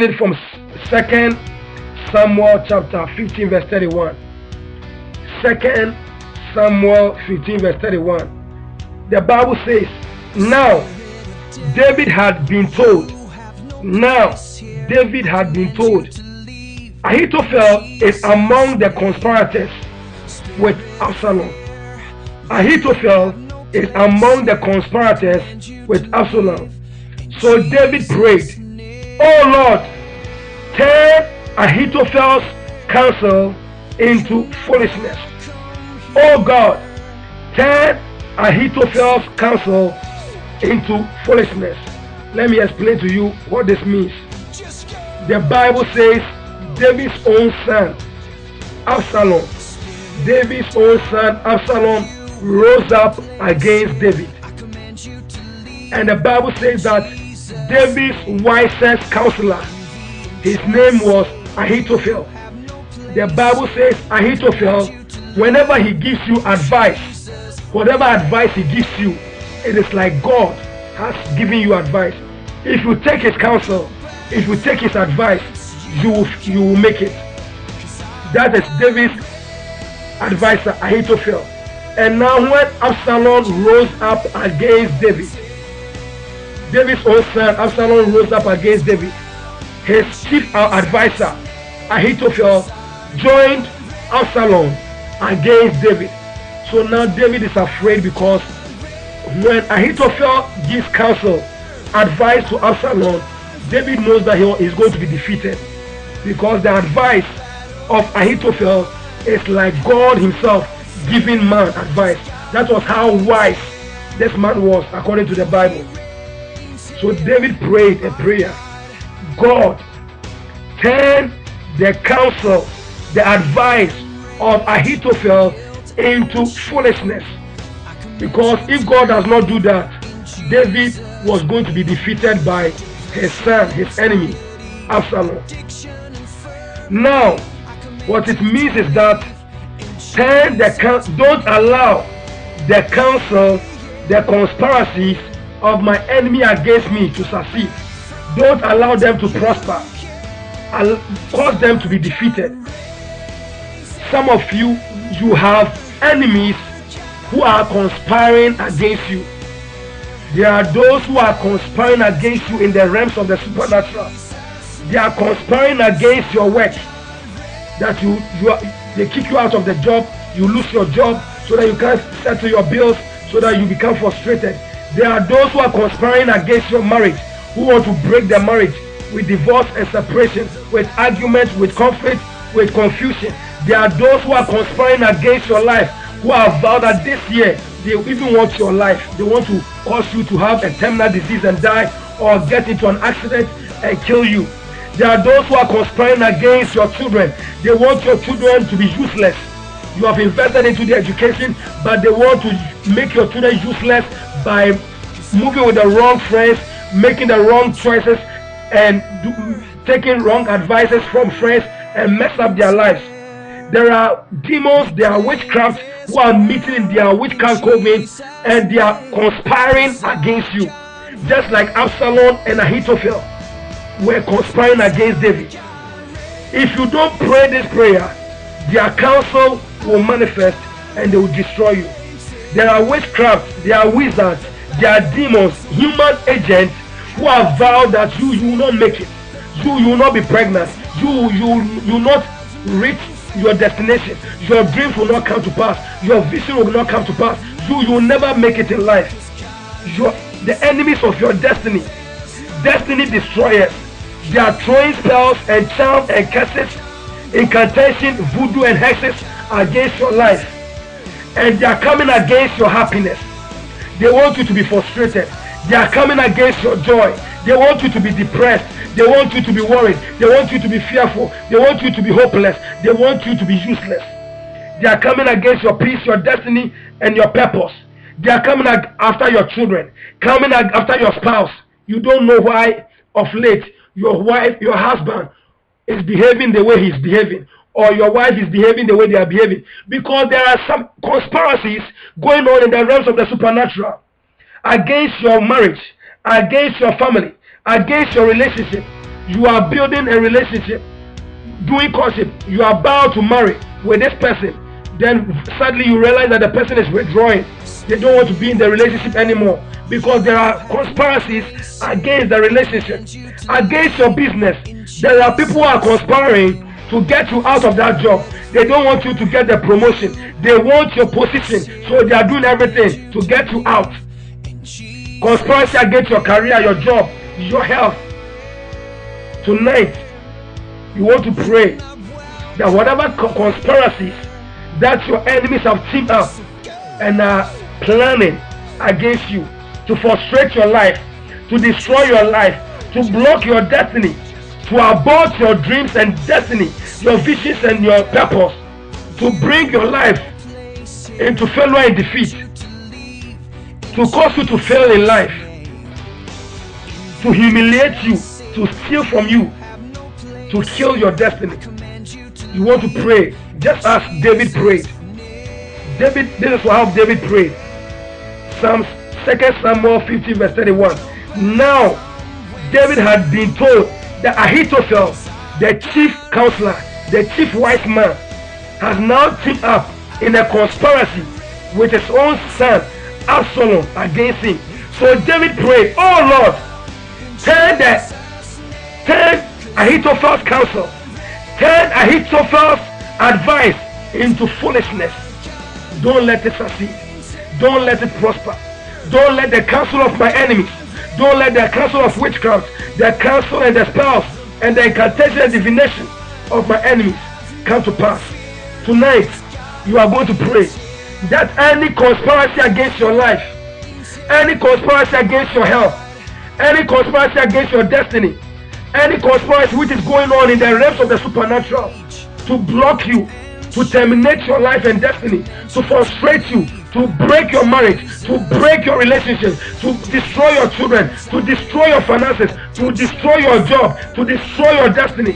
taking it from Second Samuel chapter 15, verse 31. Second Samuel 15, verse 31. The Bible says, Now David had been told, now David had been told, Ahithophel is among the conspirators with Absalom. Ahithophel is among the conspirators with Absalom. So David prayed, Oh Lord, turn Ahithophel's counsel into foolishness. Oh God, turn Ahithophel's counsel into foolishness. Let me explain to you what this means. The Bible says David's own son, Absalom, David's own son, Absalom, rose up against David. And the Bible says that David's wisest counselor, his name was Ahithophel. The Bible says Ahithophel, whenever he gives you advice, whatever advice he gives you, it is like God has given you advice. If you take his counsel, if you take his advice, you will, you will make it. That is David's advisor, Ahithophel. And now when Absalom rose up against David, David's own son Absalom rose up against David. His chief advisor, Ahithophel, joined Absalom against David. So now David is afraid because when Ahithophel gives counsel, advice to Absalom, David knows that he is going to be defeated because the advice of Ahithophel is like God himself giving man advice. That was how wise this man was according to the Bible. So David prayed a prayer. God, turn the counsel, the advice of Ahithophel into foolishness. Because if God does not do that, David was going to be defeated by his son, his enemy, Absalom. Now, what it means is that turn the don't allow the counsel, the conspiracies of my enemy against me to succeed. Don't allow them to prosper. I'll cause them to be defeated. Some of you, you have enemies who are conspiring against you. There are those who are conspiring against you in the realms of the supernatural. They are conspiring against your work. That you, you are, they kick you out of the job, you lose your job so that you can't settle your bills, so that you become frustrated. There are those who are conspiring against your marriage, who want to break their marriage with divorce and separation, with arguments, with conflict, with confusion. There are those who are conspiring against your life, who have vowed that this year they even want your life. They want to cause you to have a terminal disease and die or get into an accident and kill you. There are those who are conspiring against your children. They want your children to be useless. You have invested into their education, but they want to make your children useless by moving with the wrong friends, making the wrong choices, and do, taking wrong advices from friends and mess up their lives. There are demons, there are witchcraft who are meeting in their witchcraft coven and they are conspiring against you. Just like Absalom and Ahithophel were conspiring against David. If you don't pray this prayer, their counsel will manifest and they will destroy you. There are witchcraft, there are wizards, there are demons, human agents who have vowed that you, you will not make it. You, you will not be pregnant. You, you, you will not reach your destination. Your dreams will not come to pass. Your vision will not come to pass. You, you will never make it in life. Your, the enemies of your destiny, destiny destroyers, they are throwing spells and charms and curses, incantation, voodoo and hexes against your life and they are coming against your happiness. They want you to be frustrated. They are coming against your joy. They want you to be depressed. They want you to be worried. They want you to be fearful. They want you to be hopeless. They want you to be useless. They are coming against your peace, your destiny, and your purpose. They are coming after your children, coming after your spouse. You don't know why of late your wife, your husband is behaving the way he's behaving or your wife is behaving the way they are behaving because there are some conspiracies going on in the realms of the supernatural against your marriage against your family against your relationship you are building a relationship doing courtship you are about to marry with this person then suddenly you realize that the person is withdrawing. They don't want to be in the relationship anymore because there are conspiracies against the relationship against your business. There are people who are conspiring to get you out of that job. They don't want you to get the promotion. They want your position. So they are doing everything to get you out conspiracy against your career your job your health. Tonight you want to pray that whatever conspiracies that your enemies have teamed up and are planning against you to frustrate your life to destroy your life to block your destiny to abort your dreams and destiny your visions and your purpose to bring your life into failure and defeat to cause you to fail in life to humiliate you to steal from you to kill your destiny. You want to pray. Just as david prayed. David this is how david prayed. Psalms 2 samuel 15 verse 31 now david had been told that ahithophel the chief counselor the chief wise man has now teamed up in a conspiracy with his own son absalom against him so david prayed oh lord turn the turn Ahithophel's counsel, turn Ahithophel's advice into foolishness. Don't let it succeed. Don't let it prosper. Don't let the counsel of my enemies, don't let the counsel of witchcraft, the counsel and the spells and the incantation and divination of my enemies come to pass. Tonight, you are going to pray that any conspiracy against your life, any conspiracy against your health, any conspiracy against your destiny, any conspiracy which is going on in the realms of the supernatural to block you, to terminate your life and destiny, to frustrate you, to break your marriage, to break your relationship, to destroy your children, to destroy your finances, to destroy your job, to destroy your destiny.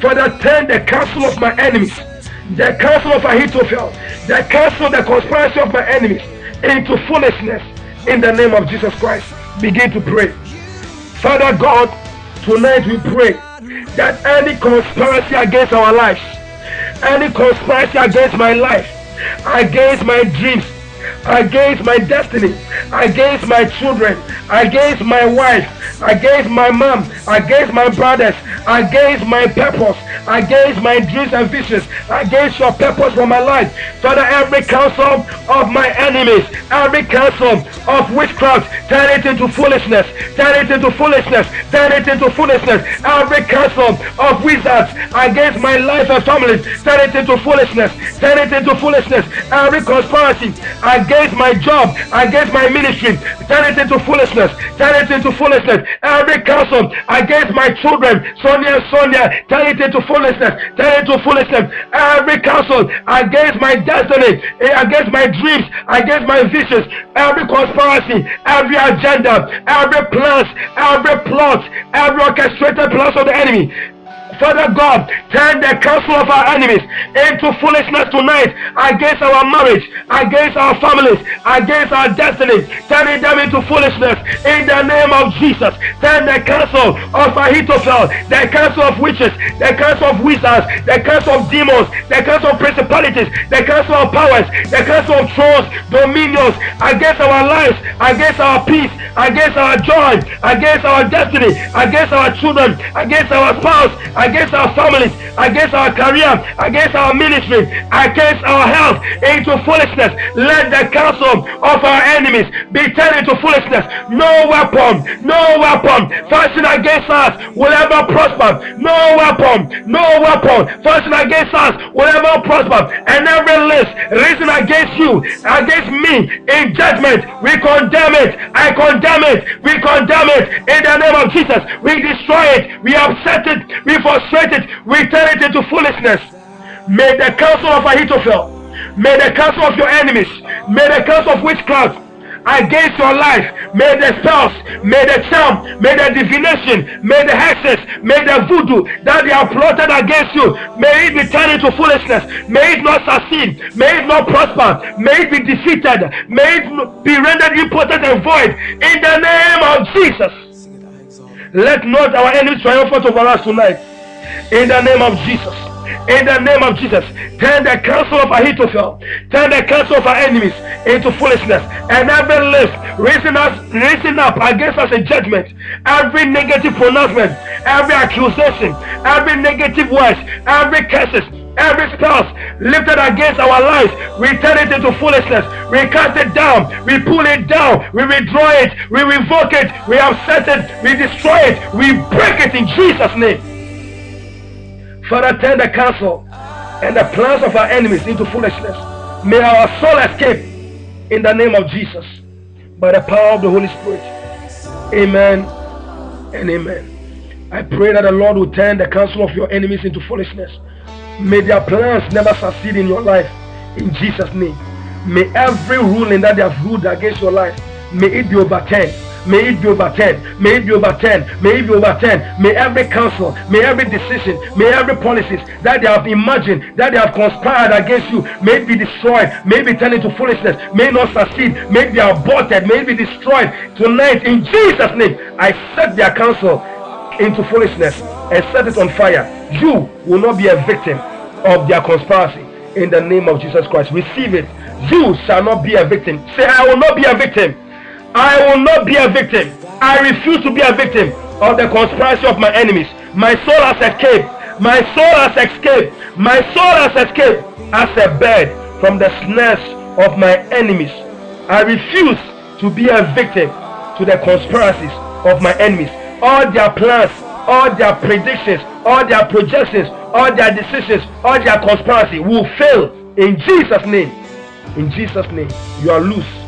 Father, turn the counsel of my enemies, the counsel of Ahithophel, the counsel, the conspiracy of my enemies into foolishness in the name of Jesus Christ. Begin to pray. Father God, Tonight we pray that any conspiracy against our lives, any conspiracy against my life, against my dreams, against my destiny, against my children, against my wife, against my mom, against my brothers, against my purpose, against my dreams and visions, against your purpose for my life. Father, every counsel of my enemies, every counsel of witchcraft, turn it into foolishness, turn it into foolishness, turn it into foolishness. Every counsel of wizards against my life and family, turn it into foolishness, turn it into foolishness. Every conspiracy against my job, against my ministry, turn it into foolishness, turn it into foolishness. Every counsel against my children, Sonia Sonia, turn it into foolishness, turn into foolishness. Every counsel against my destiny, against my dreams, against my visions, every conspiracy, every agenda, every plans, every plot, every orchestrated plans of the enemy Father God, turn the counsel of our enemies into foolishness tonight against our marriage, against our families, against our destiny. Turn them into foolishness in the name of Jesus. Turn the counsel of Ahithophel, the counsel of witches, the counsel of wizards, the counsel of demons, the counsel of principalities, the counsel of powers, the counsel of thrones, dominions against our lives, against our peace, against our joy, against our destiny, against our children, against our spouse, against our families, against our career, against our ministry, against our health into foolishness. Let the counsel of our enemies be turned into foolishness. No weapon, no weapon fashioned against us will ever prosper. No weapon, no weapon fashioned against us will ever prosper. And every list risen against you, against me in judgment, we condemn it. I condemn it. We condemn it in the name of Jesus. We destroy it. We upset it. We frustrate it, we turn it into foolishness. May the counsel of Ahithophel, may the counsel of your enemies, may the counsel of witchcraft against your life. May the spells, may the charm, may the divination, may the hexes, may the voodoo that they have plotted against you, may it be turned into foolishness. May it not succeed. May it not prosper. May it be defeated. May it be rendered impotent and void in the name of Jesus. Let not our enemies triumph over us tonight. In the name of Jesus. In the name of Jesus, turn the counsel of Ahithophel, turn the counsel of our enemies into foolishness, and every list raising us, raising up against us in judgment, every negative pronouncement, every accusation, every negative words, every curses, every spell lifted against our lives, we turn it into foolishness. We cast it down. We pull it down. We withdraw it. We revoke it. We upset it. We destroy it. We break it in Jesus' name. Father, turn the counsel and the plans of our enemies into foolishness. May our soul escape in the name of Jesus by the power of the Holy Spirit. Amen and amen. I pray that the Lord will turn the counsel of your enemies into foolishness. May their plans never succeed in your life. In Jesus' name. May every ruling that they have ruled against your life, may it be overturned. May it be overturned. May it be overturned. May it be overturned. May every counsel, may every decision, may every policies that they have imagined, that they have conspired against you, may be destroyed. May be turned into foolishness. May not succeed. May be aborted. May be destroyed tonight. In Jesus' name, I set their counsel into foolishness and set it on fire. You will not be a victim of their conspiracy in the name of Jesus Christ. Receive it. You shall not be a victim. Say, I will not be a victim. I will not be a victim. I refuse to be a victim of the conspiracy of my enemies. My soul has escaped. My soul has escaped. My soul has escaped as a bird from the snares of my enemies. I refuse to be a victim to the conspiracies of my enemies. All their plans, all their predictions, all their projections, all their decisions, all their conspiracy will fail in Jesus' name. In Jesus' name, you are loose